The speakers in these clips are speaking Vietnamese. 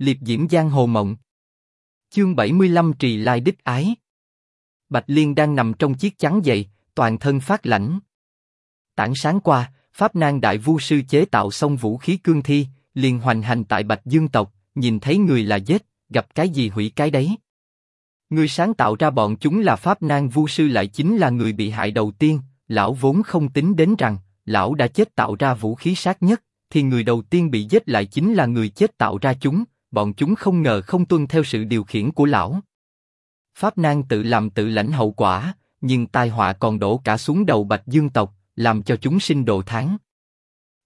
liệp diễm giang hồ mộng. Chương 75 trì lai đích ái. Bạch Liên đang nằm trong chiếc chắn dậy toàn thân phát lạnh. Tảng sáng qua, Pháp Nang Đại Vu Sư chế tạo xong vũ khí cương thi, liền hoành hành tại Bạch Dương tộc, nhìn thấy người là giết, gặp cái gì hủy cái đấy. Người sáng tạo ra bọn chúng là Pháp Nang Vu Sư lại chính là người bị hại đầu tiên, lão vốn không tính đến rằng, lão đã chết tạo ra vũ khí sát nhất, thì người đầu tiên bị giết lại chính là người chết tạo ra chúng, bọn chúng không ngờ không tuân theo sự điều khiển của lão. Pháp nan tự làm tự lãnh hậu quả, nhưng tai họa còn đổ cả xuống đầu Bạch Dương tộc, làm cho chúng sinh độ tháng.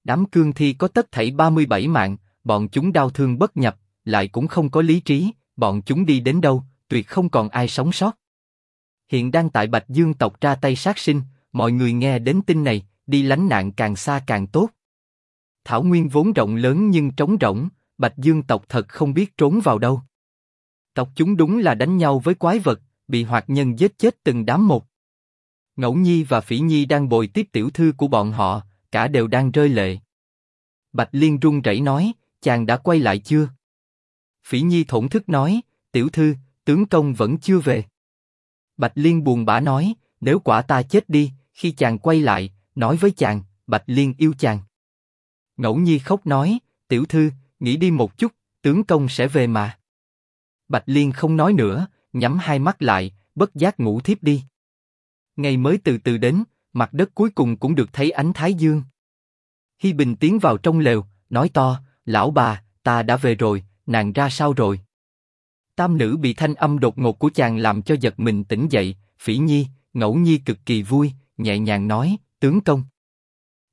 Đám cương thi có tất thảy 37 mạng, bọn chúng đau thương bất nhập, lại cũng không có lý trí, bọn chúng đi đến đâu, tuyệt không còn ai sống sót. Hiện đang tại Bạch Dương tộc ra tay sát sinh, mọi người nghe đến tin này, đi lánh nạn càng xa càng tốt. Thảo Nguyên vốn rộng lớn nhưng trống rỗng, Bạch Dương tộc thật không biết trốn vào đâu. Tộc chúng đúng là đánh nhau với quái vật, bị hoạt nhân giết chết từng đám một. Ngẫu Nhi và Phỉ Nhi đang bồi tiếp tiểu thư của bọn họ, cả đều đang rơi lệ. Bạch Liên run rẩy nói, chàng đã quay lại chưa? Phỉ Nhi thổn thức nói, tiểu thư, tướng công vẫn chưa về. Bạch Liên buồn bã nói, nếu quả ta chết đi, khi chàng quay lại, nói với chàng, Bạch Liên yêu chàng. Ngẫu Nhi khóc nói, tiểu thư, nghĩ đi một chút, tướng công sẽ về mà. Bạch Liên không nói nữa, nhắm hai mắt lại, bất giác ngủ thiếp đi. Ngày mới từ từ đến, mặt đất cuối cùng cũng được thấy ánh thái dương. Hi Bình tiến vào trong lều, nói to, lão bà, ta đã về rồi, nàng ra sao rồi? Tam nữ bị thanh âm đột ngột của chàng làm cho giật mình tỉnh dậy, Phỉ Nhi, Ngẫu Nhi cực kỳ vui, nhẹ nhàng nói, tướng công.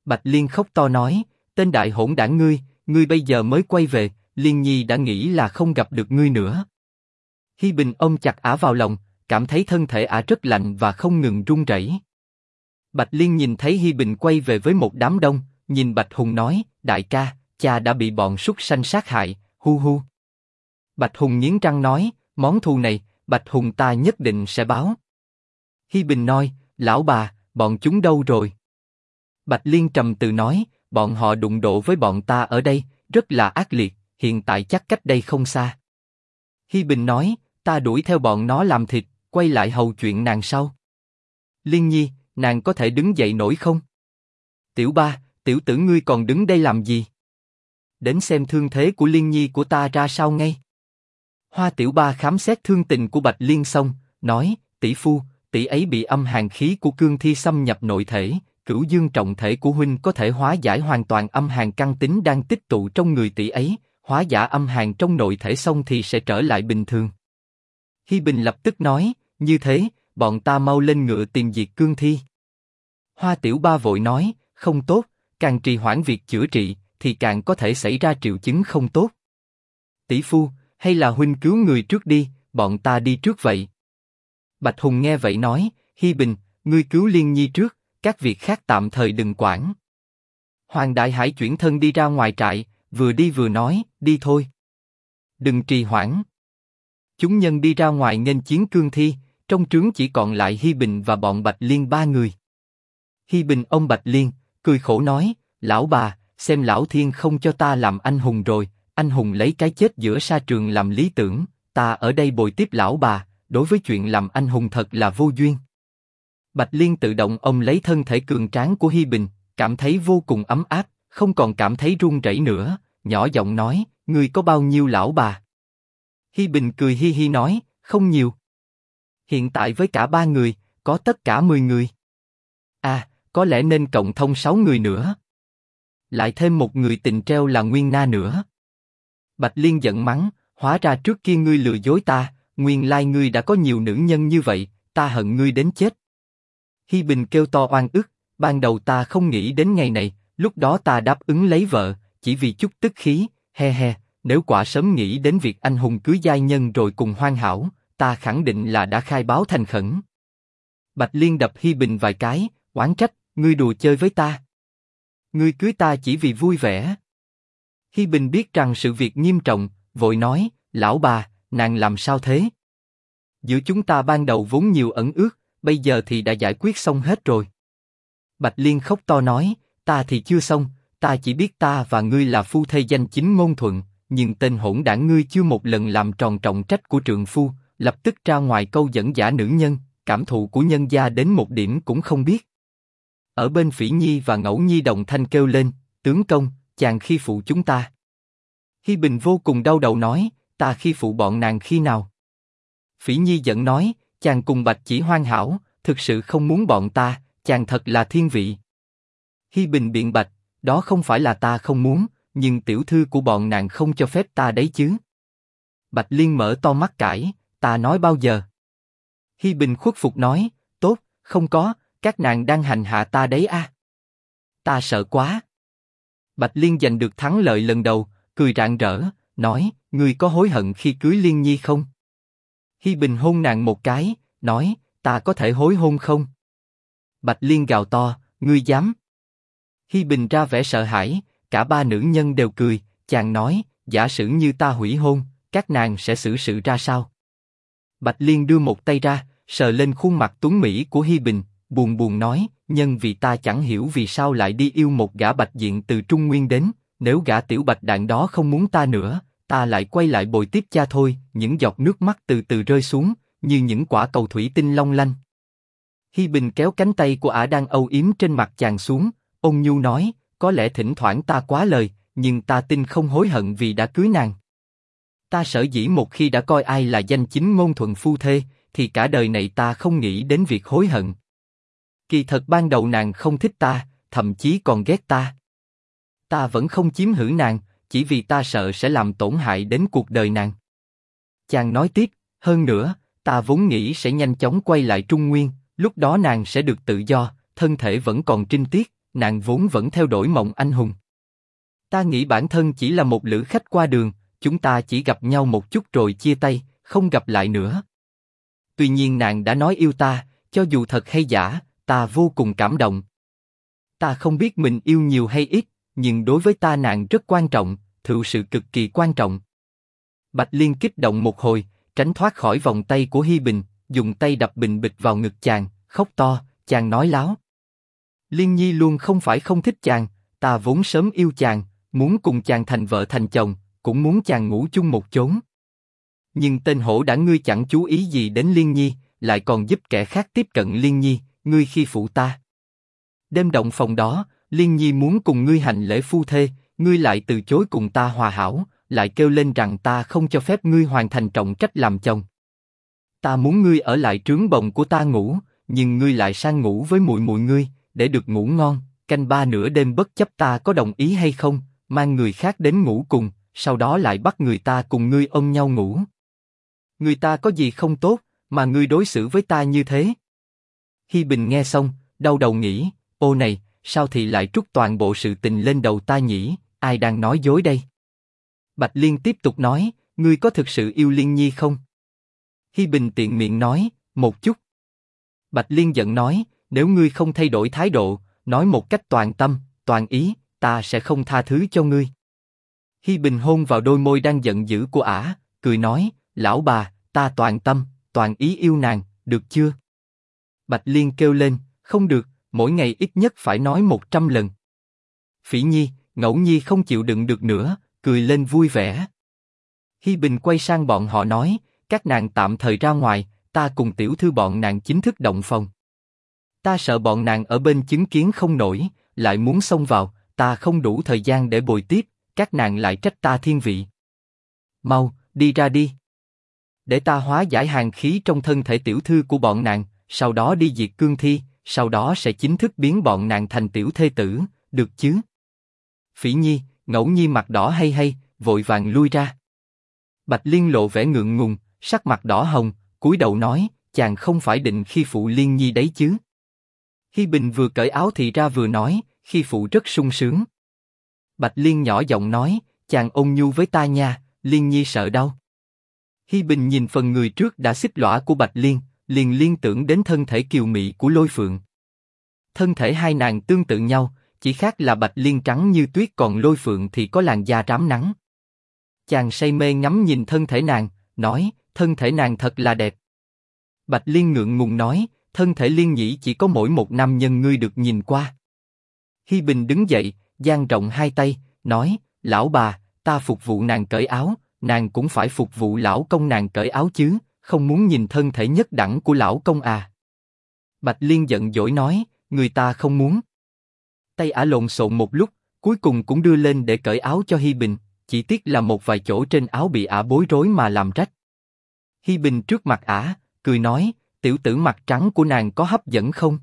Bạch Liên khóc to nói, tên đại hỗn đảng ngươi, ngươi bây giờ mới quay về, Liên Nhi đã nghĩ là không gặp được ngươi nữa. Hi Bình ôm chặt ả vào lòng, cảm thấy thân thể ả rất lạnh và không ngừng run rẩy. Bạch Liên nhìn thấy Hi Bình quay về với một đám đông, nhìn Bạch Hùng nói, đại ca, cha đã bị bọn súc sanh sát hại, hu hu. Bạch Hùng nghiến răng nói, món thù này, Bạch Hùng ta nhất định sẽ báo. Hi Bình nói, lão bà, bọn chúng đâu rồi? Bạch Liên trầm từ nói, bọn họ đụng độ với bọn ta ở đây, rất là ác liệt, hiện tại chắc cách đây không xa. Hi Bình nói, ta đuổi theo bọn nó làm thịt, quay lại hầu chuyện nàng sau. Liên Nhi, nàng có thể đứng dậy nổi không? Tiểu ba, tiểu tử ngươi còn đứng đây làm gì? Đến xem thương thế của Liên Nhi của ta ra sao ngay. Hoa Tiểu Ba khám xét thương tình của Bạch Liên xong, nói, tỷ phu, tỷ ấy bị âm hàn khí của cương thi xâm nhập nội thể, cửu dương trọng thể của huynh có thể hóa giải hoàn toàn âm hàn căn tính đang tích tụ trong người tỷ ấy, hóa giả âm hàn trong nội thể xong thì sẽ trở lại bình thường. Hi Bình lập tức nói, như thế, bọn ta mau lên ngựa tìm diệt cương thi. Hoa Tiểu Ba vội nói, không tốt, càng trì hoãn việc chữa trị, thì càng có thể xảy ra triệu chứng không tốt. Tỷ phu, hay là huynh cứu người trước đi, bọn ta đi trước vậy. Bạch Hùng nghe vậy nói, Hi Bình, ngươi cứu Liên Nhi trước, các việc khác tạm thời đừng quản. Hoàng Đại Hải chuyển thân đi ra ngoài trại, vừa đi vừa nói, đi thôi. Đừng trì hoãn. Chúng nhân đi ra ngoài nghênh chiến cương thi, trong trướng chỉ còn lại Hi Bình và bọn Bạch Liên ba người. Hi Bình ông Bạch Liên, cười khổ nói, lão bà, xem lão thiên không cho ta làm anh hùng rồi, anh hùng lấy cái chết giữa sa trường làm lý tưởng, ta ở đây bồi tiếp lão bà, đối với chuyện làm anh hùng thật là vô duyên. Bạch Liên tự động ông lấy thân thể cường tráng của Hi Bình, cảm thấy vô cùng ấm áp, không còn cảm thấy run rẩy nữa, nhỏ giọng nói, người có bao nhiêu lão bà? Hi Bình cười hi hi nói, không nhiều. Hiện tại với cả ba người, có tất cả mười người. À, có lẽ nên cộng thông sáu người nữa. Lại thêm một người tình treo là Nguyên Na nữa. Bạch Liên giận mắng, hóa ra trước kia ngươi lừa dối ta, nguyên lai ngươi đã có nhiều nữ nhân như vậy, ta hận ngươi đến chết. Hi Bình kêu to oan ức, ban đầu ta không nghĩ đến ngày này, lúc đó ta đáp ứng lấy vợ, chỉ vì chút tức khí, he he, nếu quả sớm nghĩ đến việc anh hùng cưới giai nhân rồi cùng hoan hảo, ta khẳng định là đã khai báo thành khẩn. Bạch Liên đập Hi Bình vài cái, oán trách, ngươi đùa chơi với ta. Ngươi cưới ta chỉ vì vui vẻ. Hi Bình biết rằng sự việc nghiêm trọng, vội nói, lão bà, nàng làm sao thế? Giữa chúng ta ban đầu vốn nhiều ẩn ước, bây giờ thì đã giải quyết xong hết rồi. Bạch Liên khóc to nói, ta thì chưa xong, ta chỉ biết ta và ngươi là phu thê danh chính ngôn thuận, nhưng tên hỗn đảng ngươi chưa một lần làm tròn trọng trách của trượng phu, lập tức ra ngoài câu dẫn giả nữ nhân, cảm thụ của nhân gia đến một điểm cũng không biết. Ở bên Phỉ Nhi và Ngẫu Nhi đồng thanh kêu lên, tướng công, chàng khi phụ chúng ta. Hi Bình vô cùng đau đầu nói, ta khi phụ bọn nàng khi nào? Phỉ Nhi giận nói, chàng cùng Bạch chỉ hoàn hảo, thực sự không muốn bọn ta, chàng thật là thiên vị. Hi Bình biện bạch, đó không phải là ta không muốn, nhưng tiểu thư của bọn nàng không cho phép ta đấy chứ. Bạch Liên mở to mắt cãi, ta nói bao giờ? Hi Bình khuất phục nói, tốt, không có, các nàng đang hành hạ ta đấy à. Ta sợ quá. Bạch Liên giành được thắng lợi lần đầu, cười rạng rỡ, nói, ngươi có hối hận khi cưới Liên Nhi không? Hi Bình hôn nàng một cái, nói, ta có thể hối hôn không? Bạch Liên gào to, ngươi dám? Hi Bình ra vẻ sợ hãi, cả ba nữ nhân đều cười, chàng nói, giả sử như ta hủy hôn, các nàng sẽ xử sự ra sao? Bạch Liên đưa một tay ra, sờ lên khuôn mặt tuấn mỹ của Hi Bình, buồn buồn nói, nhân vì ta chẳng hiểu vì sao lại đi yêu một gã bạch diện từ Trung Nguyên đến, nếu gã tiểu bạch đạn đó không muốn ta nữa, ta lại quay lại bồi tiếp cha thôi. Những giọt nước mắt từ từ rơi xuống, như những quả cầu thủy tinh long lanh. Hi Bình kéo cánh tay của ả đang âu yếm trên mặt chàng xuống, ôn nhu nói, có lẽ thỉnh thoảng ta quá lời, nhưng ta tin không hối hận vì đã cưới nàng. Ta sở dĩ một khi đã coi ai là danh chính ngôn thuận phu thê, thì cả đời này ta không nghĩ đến việc hối hận. Kỳ thật ban đầu nàng không thích ta, thậm chí còn ghét ta. Ta vẫn không chiếm hữu nàng, chỉ vì ta sợ sẽ làm tổn hại đến cuộc đời nàng. Chàng nói tiếp, hơn nữa, ta vốn nghĩ sẽ nhanh chóng quay lại Trung Nguyên, lúc đó nàng sẽ được tự do, thân thể vẫn còn trinh tiết, nàng vốn vẫn theo đuổi mộng anh hùng. Ta nghĩ bản thân chỉ là một lữ khách qua đường, chúng ta chỉ gặp nhau một chút rồi chia tay, không gặp lại nữa. Tuy nhiên nàng đã nói yêu ta, cho dù thật hay giả, ta vô cùng cảm động. Ta không biết mình yêu nhiều hay ít, nhưng đối với ta nàng rất quan trọng, thực sự cực kỳ quan trọng. Bạch Liên kích động một hồi, tránh thoát khỏi vòng tay của Hi Bình, dùng tay đập bình bịch vào ngực chàng, khóc to, chàng nói láo. Liên Nhi luôn không phải không thích chàng, ta vốn sớm yêu chàng, muốn cùng chàng thành vợ thành chồng, cũng muốn chàng ngủ chung một chốn. Nhưng tên hổ đã ngươi chẳng chú ý gì đến Liên Nhi, lại còn giúp kẻ khác tiếp cận Liên Nhi, ngươi khi phụ ta. Đêm động phòng đó, Liên Nhi muốn cùng ngươi hành lễ phu thê, ngươi lại từ chối cùng ta hòa hảo, lại kêu lên rằng ta không cho phép ngươi hoàn thành trọng trách làm chồng. Ta muốn ngươi ở lại trướng bồng của ta ngủ, nhưng ngươi lại sang ngủ với muội muội ngươi, để được ngủ ngon. Canh ba nửa đêm bất chấp ta có đồng ý hay không, mang người khác đến ngủ cùng, sau đó lại bắt người ta cùng ngươi ôm nhau ngủ. Người ta có gì không tốt, mà ngươi đối xử với ta như thế? Hi Bình nghe xong, đau đầu nghĩ, ô này, sao thì lại trút toàn bộ sự tình lên đầu ta nhỉ? Ai đang nói dối đây? Bạch Liên tiếp tục nói, ngươi có thực sự yêu Liên Nhi không? Hi Bình tiện miệng nói, một chút. Bạch Liên giận nói, nếu ngươi không thay đổi thái độ, nói một cách toàn tâm, toàn ý, ta sẽ không tha thứ cho ngươi. Hi Bình hôn vào đôi môi đang giận dữ của ả, cười nói, lão bà, ta toàn tâm, toàn ý yêu nàng, được chưa? Bạch Liên kêu lên, không được, mỗi ngày ít nhất phải nói một trăm lần. Phỉ Nhi, Ngẫu Nhi không chịu đựng được nữa, cười lên vui vẻ. Hi Bình quay sang bọn họ nói, các nàng tạm thời ra ngoài, ta cùng tiểu thư bọn nàng chính thức động phòng. Ta sợ bọn nàng ở bên chứng kiến không nổi, lại muốn xông vào, ta không đủ thời gian để bồi tiếp, các nàng lại trách ta thiên vị. Mau, đi ra đi. Để ta hóa giải hàng khí trong thân thể tiểu thư của bọn nàng, sau đó đi diệt cương thi, sau đó sẽ chính thức biến bọn nàng thành tiểu thê tử, được chứ? Phỉ Nhi, Ngẫu Nhi mặt đỏ hay hay, vội vàng lui ra. Bạch Liên lộ vẻ ngượng ngùng, sắc mặt đỏ hồng, cúi đầu nói, chàng không phải định khi phụ Liên Nhi đấy chứ? Hi Bình vừa cởi áo thì ra vừa nói, khi phụ rất sung sướng. Bạch Liên nhỏ giọng nói, chàng ôn nhu với ta nha, Liên Nhi sợ đau. Hi Bình nhìn phần người trước đã xích lõa của Bạch Liên, liền liên tưởng đến thân thể kiều mị của Lôi Phượng. Thân thể hai nàng tương tự nhau, chỉ khác là Bạch Liên trắng như tuyết còn Lôi Phượng thì có làn da rám nắng. Chàng say mê ngắm nhìn thân thể nàng, nói, thân thể nàng thật là đẹp. Bạch Liên ngượng ngùng nói, thân thể Liên Nhĩ chỉ có mỗi một nam nhân ngươi được nhìn qua. Hi Bình đứng dậy, dang rộng hai tay, nói, lão bà, ta phục vụ nàng cởi áo, nàng cũng phải phục vụ lão công nàng cởi áo chứ, không muốn nhìn thân thể nhất đẳng của lão công à. Bạch Liên giận dỗi nói, người ta không muốn. Tay ả lộn xộn một lúc, cuối cùng cũng đưa lên để cởi áo cho Hi Bình, chỉ tiếc là một vài chỗ trên áo bị ả bối rối mà làm rách. Hi Bình trước mặt ả, cười nói, tiểu tử mặt trắng của nàng có hấp dẫn không?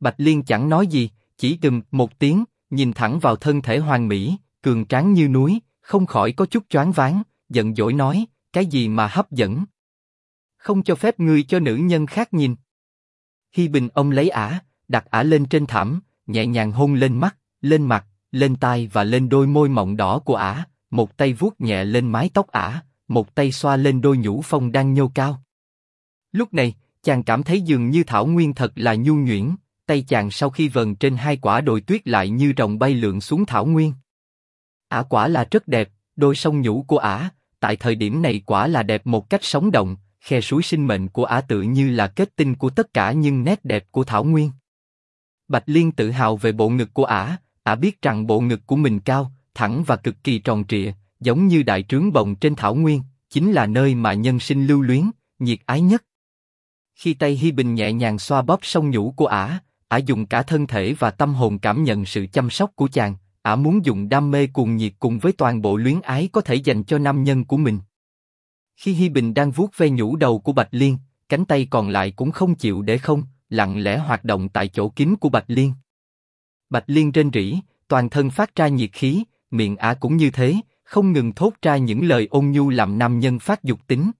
Bạch Liên chẳng nói gì, chỉ gầm một tiếng, nhìn thẳng vào thân thể hoàng mỹ, cường tráng như núi, không khỏi có chút choáng váng, giận dỗi nói, cái gì mà hấp dẫn? Không cho phép ngươi cho nữ nhân khác nhìn. Hi Bình ông lấy ả, đặt ả lên trên thảm, nhẹ nhàng hôn lên mắt, lên mặt, lên tai và lên đôi môi mọng đỏ của ả, một tay vuốt nhẹ lên mái tóc ả, một tay xoa lên đôi nhũ phong đang nhô cao. Lúc này, chàng cảm thấy dường như thảo nguyên thật là nhu nhuyễn, tay chàng sau khi vần trên hai quả đồi tuyết lại như rồng bay lượn xuống thảo nguyên. Ả quả là rất đẹp, đôi sông nhũ của ả, tại thời điểm này quả là đẹp một cách sống động, khe suối sinh mệnh của ả tự như là kết tinh của tất cả những nét đẹp của thảo nguyên. Bạch Liên tự hào về bộ ngực của ả, ả biết rằng bộ ngực của mình cao, thẳng và cực kỳ tròn trịa, giống như đại trướng bồng trên thảo nguyên, chính là nơi mà nhân sinh lưu luyến, nhiệt ái nhất. Khi tay Hi Bình nhẹ nhàng xoa bóp sông nhũ của ả, ả dùng cả thân thể và tâm hồn cảm nhận sự chăm sóc của chàng, ả muốn dùng đam mê cuồng nhiệt cùng với toàn bộ luyến ái có thể dành cho nam nhân của mình. Khi Hi Bình đang vuốt ve nhũ đầu của Bạch Liên, cánh tay còn lại cũng không chịu để không, lặng lẽ hoạt động tại chỗ kín của Bạch Liên. Bạch Liên trên rỉ, toàn thân phát ra nhiệt khí, miệng ả cũng như thế, không ngừng thốt ra những lời ôn nhu làm nam nhân phát dục tính.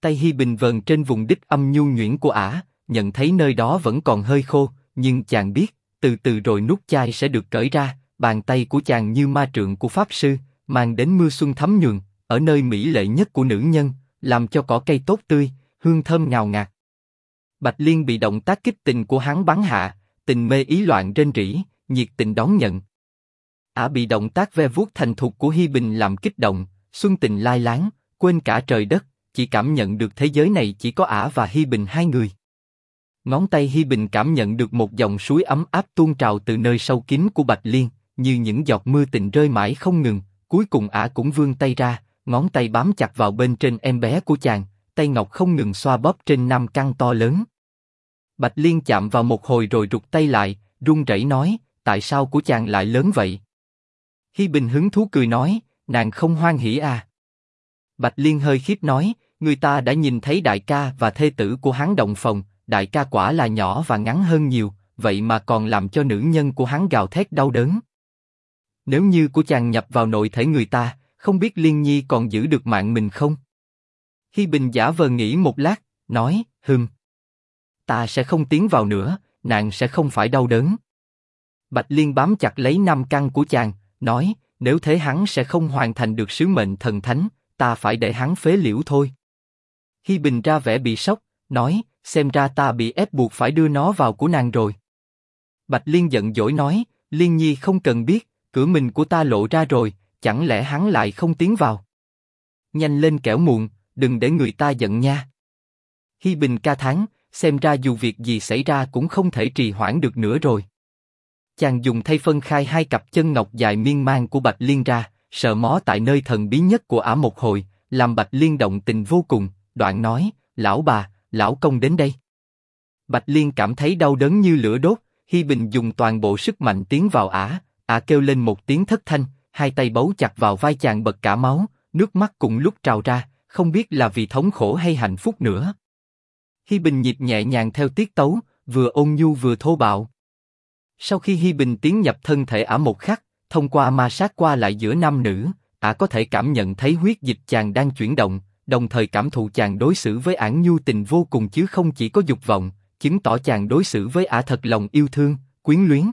Tay Hi Bình vờn trên vùng đích âm nhu nhuyễn của ả, nhận thấy nơi đó vẫn còn hơi khô, nhưng chàng biết, từ từ rồi nút chai sẽ được cởi ra, bàn tay của chàng như ma trượng của pháp sư, mang đến mưa xuân thấm nhuần, ở nơi mỹ lệ nhất của nữ nhân, làm cho cỏ cây tốt tươi, hương thơm ngào ngạt. Bạch Liên bị động tác kích tình của hắn bắn hạ, tình mê ý loạn trên rỉ, nhiệt tình đón nhận. Ả bị động tác ve vuốt thành thục của Hi Bình làm kích động, xuân tình lai láng, quên cả trời đất, chỉ cảm nhận được thế giới này chỉ có Ả và Hi Bình hai người. Ngón tay Hi Bình cảm nhận được một dòng suối ấm áp tuôn trào từ nơi sâu kín của Bạch Liên, như những giọt mưa tình rơi mãi không ngừng. Cuối cùng Ả cũng vươn tay ra, ngón tay bám chặt vào bên trên em bé của chàng, tay ngọc không ngừng xoa bóp trên năm căn to lớn. Bạch Liên chạm vào một hồi rồi rụt tay lại, run rẩy nói, tại sao của chàng lại lớn vậy? Hi Bình hứng thú cười nói, nàng không hoan hỉ à? Bạch Liên hơi khiếp nói, người ta đã nhìn thấy đại ca và thê tử của hắn động phòng, đại ca quả là nhỏ và ngắn hơn nhiều, vậy mà còn làm cho nữ nhân của hắn gào thét đau đớn. Nếu như của chàng nhập vào nội thể người ta, không biết Liên Nhi còn giữ được mạng mình không? Hi Bình giả vờ nghĩ một lát, nói, hừm. Ta sẽ không tiến vào nữa, nàng sẽ không phải đau đớn. Bạch Liên bám chặt lấy năm căn của chàng, nói, nếu thế hắn sẽ không hoàn thành được sứ mệnh thần thánh, ta phải để hắn phế liễu thôi. Hi Bình ra vẻ bị sốc, nói, xem ra ta bị ép buộc phải đưa nó vào của nàng rồi. Bạch Liên giận dỗi nói, Liên Nhi không cần biết, cửa mình của ta lộ ra rồi, chẳng lẽ hắn lại không tiến vào? Nhanh lên kẻo muộn, đừng để người ta giận nha. Hi Bình ca thán, xem ra dù việc gì xảy ra cũng không thể trì hoãn được nữa rồi. Chàng dùng thay phân khai hai cặp chân ngọc dài miên man của Bạch Liên ra, sợ mó tại nơi thần bí nhất của ả một hồi, làm Bạch Liên động tình vô cùng. Đoạn nói, lão bà, lão công đến đây. Bạch Liên cảm thấy đau đớn như lửa đốt, Hi Bình dùng toàn bộ sức mạnh tiến vào ả, ả kêu lên một tiếng thất thanh, hai tay bấu chặt vào vai chàng bật cả máu, nước mắt cùng lúc trào ra, không biết là vì thống khổ hay hạnh phúc nữa. Hi Bình nhịp nhẹ nhàng theo tiết tấu, vừa ôn nhu vừa thô bạo. Sau khi Hi Bình tiến nhập thân thể ả một khắc, thông qua ma sát qua lại giữa nam nữ, ả có thể cảm nhận thấy huyết dịch chàng đang chuyển động, đồng thời cảm thụ chàng đối xử với ả nhu tình vô cùng chứ không chỉ có dục vọng, chứng tỏ chàng đối xử với ả thật lòng yêu thương, quyến luyến.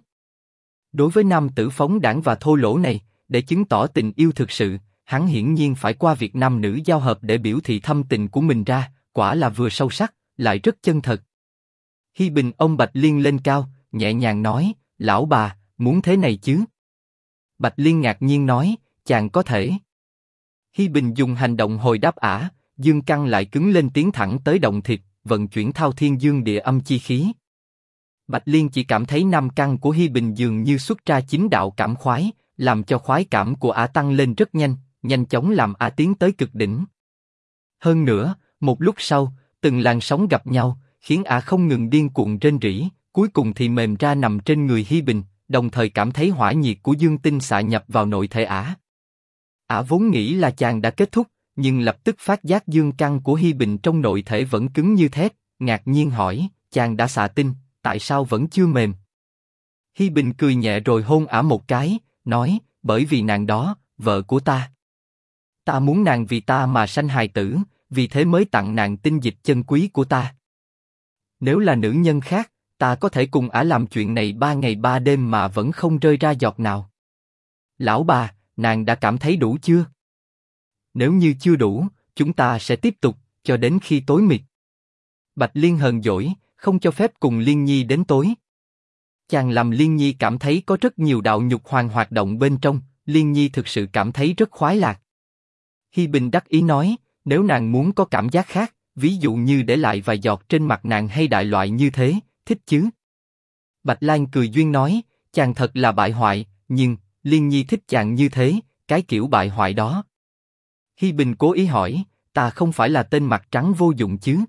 Đối với nam tử phóng đảng và thô lỗ này, để chứng tỏ tình yêu thực sự, hắn hiển nhiên phải qua việc nam nữ giao hợp để biểu thị thâm tình của mình ra, quả là vừa sâu sắc, lại rất chân thật. Hi Bình ông Bạch Liên lên cao, nhẹ nhàng nói, lão bà, muốn thế này chứ? Bạch Liên ngạc nhiên nói, chàng có thể. Hi Bình dùng hành động hồi đáp ả, dương căn lại cứng lên tiến thẳng tới động thịt, vận chuyển thao thiên dương địa âm chi khí. Bạch Liên chỉ cảm thấy năm căn của Hi Bình dường như xuất ra chính đạo cảm khoái, làm cho khoái cảm của ả tăng lên rất nhanh, nhanh chóng làm ả tiến tới cực đỉnh. Hơn nữa, một lúc sau, từng làn sóng gặp nhau, khiến ả không ngừng điên cuồng trên rỉ, cuối cùng thì mềm ra nằm trên người Hi Bình, đồng thời cảm thấy hỏa nhiệt của dương tinh xạ nhập vào nội thể ả. Ả vốn nghĩ là chàng đã kết thúc, nhưng lập tức phát giác dương căn của Hi Bình trong nội thể vẫn cứng như thép, ngạc nhiên hỏi, chàng đã xạ tinh, tại sao vẫn chưa mềm? Hi Bình cười nhẹ rồi hôn ả một cái, nói, bởi vì nàng đó, vợ của ta. Ta muốn nàng vì ta mà sanh hài tử, vì thế mới tặng nàng tinh dịch chân quý của ta. Nếu là nữ nhân khác, ta có thể cùng ả làm chuyện này ba ngày ba đêm mà vẫn không rơi ra giọt nào. Lão bà, nàng đã cảm thấy đủ chưa? Nếu như chưa đủ, chúng ta sẽ tiếp tục cho đến khi tối mịt. Bạch Liên hờn dỗi, không cho phép cùng Liên Nhi đến tối. Chàng làm Liên Nhi cảm thấy có rất nhiều đạo nhục hoàng hoạt động bên trong, Liên Nhi thực sự cảm thấy rất khoái lạc. Hi Bình đắc ý nói, nếu nàng muốn có cảm giác khác, ví dụ như để lại vài giọt trên mặt nàng hay đại loại như thế, thích chứ? Bạch Lan cười duyên nói, chàng thật là bại hoại, nhưng Liên Nhi thích chàng như thế, cái kiểu bại hoại đó. Hi Bình cố ý hỏi, ta không phải là tên mặt trắng vô dụng chứ?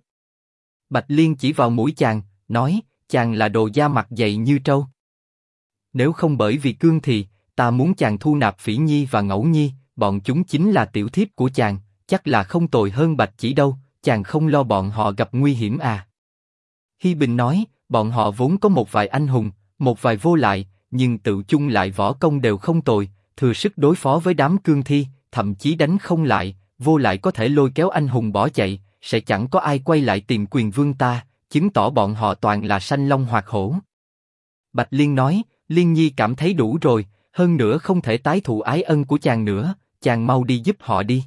Bạch Liên chỉ vào mũi chàng, nói, chàng là đồ da mặt dày như trâu. Nếu không bởi vì cương thì, ta muốn chàng thu nạp Phỉ Nhi và Ngẫu Nhi, bọn chúng chính là tiểu thiếp của chàng, chắc là không tồi hơn Bạch chỉ đâu, chàng không lo bọn họ gặp nguy hiểm à? Hi Bình nói, bọn họ vốn có một vài anh hùng, một vài vô lại, nhưng tự chung lại võ công đều không tồi, thừa sức đối phó với đám cương thi, thậm chí đánh không lại, vô lại có thể lôi kéo anh hùng bỏ chạy, sẽ chẳng có ai quay lại tìm quyền vương ta, chứng tỏ bọn họ toàn là sanh long hoặc hổ. Bạch Liên nói, Liên Nhi cảm thấy đủ rồi, hơn nữa không thể tái thụ ái ân của chàng nữa, chàng mau đi giúp họ đi.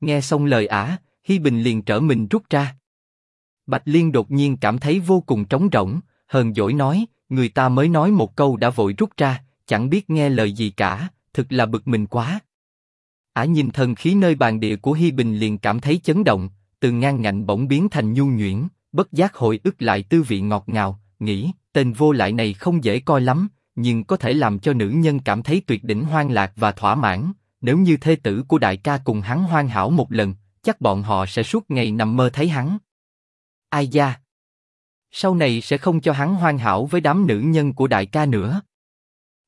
Nghe xong lời ả, Hi Bình liền trở mình rút ra. Bạch Liên đột nhiên cảm thấy vô cùng trống rỗng, hờn dỗi nói, người ta mới nói một câu đã vội rút ra, chẳng biết nghe lời gì cả, thực là bực mình quá. Ả nhìn thần khí nơi bàn địa của Hi Bình liền cảm thấy chấn động, từ ngang ngạnh bỗng biến thành nhu nhuyễn, bất giác hồi ức lại tư vị ngọt ngào, nghĩ tên vô lại này không dễ coi lắm, nhưng có thể làm cho nữ nhân cảm thấy tuyệt đỉnh hoan lạc và thỏa mãn. Nếu như thê tử của đại ca cùng hắn hoan hảo một lần, chắc bọn họ sẽ suốt ngày nằm mơ thấy hắn. Ai da? Sau này sẽ không cho hắn hoan hảo với đám nữ nhân của đại ca nữa.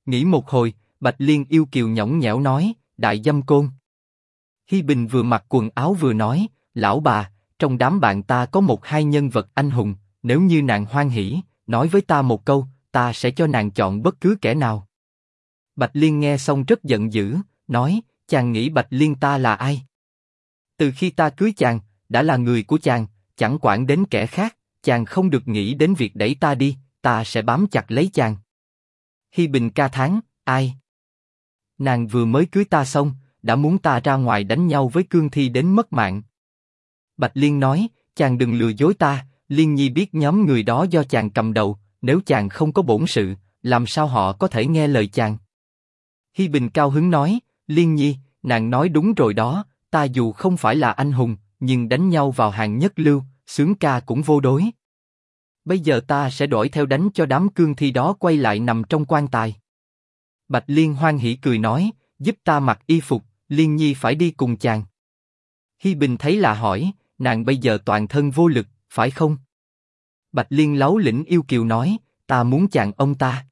Nghĩ một hồi, Bạch Liên yêu kiều nhõng nhẽo nói, đại dâm côn. Hi Bình vừa mặc quần áo vừa nói, lão bà, trong đám bạn ta có một hai nhân vật anh hùng, nếu như nàng hoan hỉ, nói với ta một câu, ta sẽ cho nàng chọn bất cứ kẻ nào. Bạch Liên nghe xong rất giận dữ, nói, chàng nghĩ Bạch Liên ta là ai? Từ khi ta cưới chàng, đã là người của chàng, chẳng quản đến kẻ khác, chàng không được nghĩ đến việc đẩy ta đi, ta sẽ bám chặt lấy chàng. Hi Bình ca thán, ai? Nàng vừa mới cưới ta xong, đã muốn ta ra ngoài đánh nhau với cương thi đến mất mạng. Bạch Liên nói, chàng đừng lừa dối ta, Liên Nhi biết nhóm người đó do chàng cầm đầu, nếu chàng không có bổn sự, làm sao họ có thể nghe lời chàng? Hi Bình cao hứng nói, Liên Nhi, nàng nói đúng rồi đó, ta dù không phải là anh hùng, nhưng đánh nhau vào hàng nhất lưu, sướng ca cũng vô đối. Bây giờ ta sẽ đổi theo đánh cho đám cương thi đó quay lại nằm trong quan tài. Bạch Liên hoan hỉ cười nói, giúp ta mặc y phục, Liên Nhi phải đi cùng chàng. Hi Bình thấy là hỏi, nàng bây giờ toàn thân vô lực, phải không? Bạch Liên lấu lĩnh yêu kiều nói, ta muốn chàng ông ta.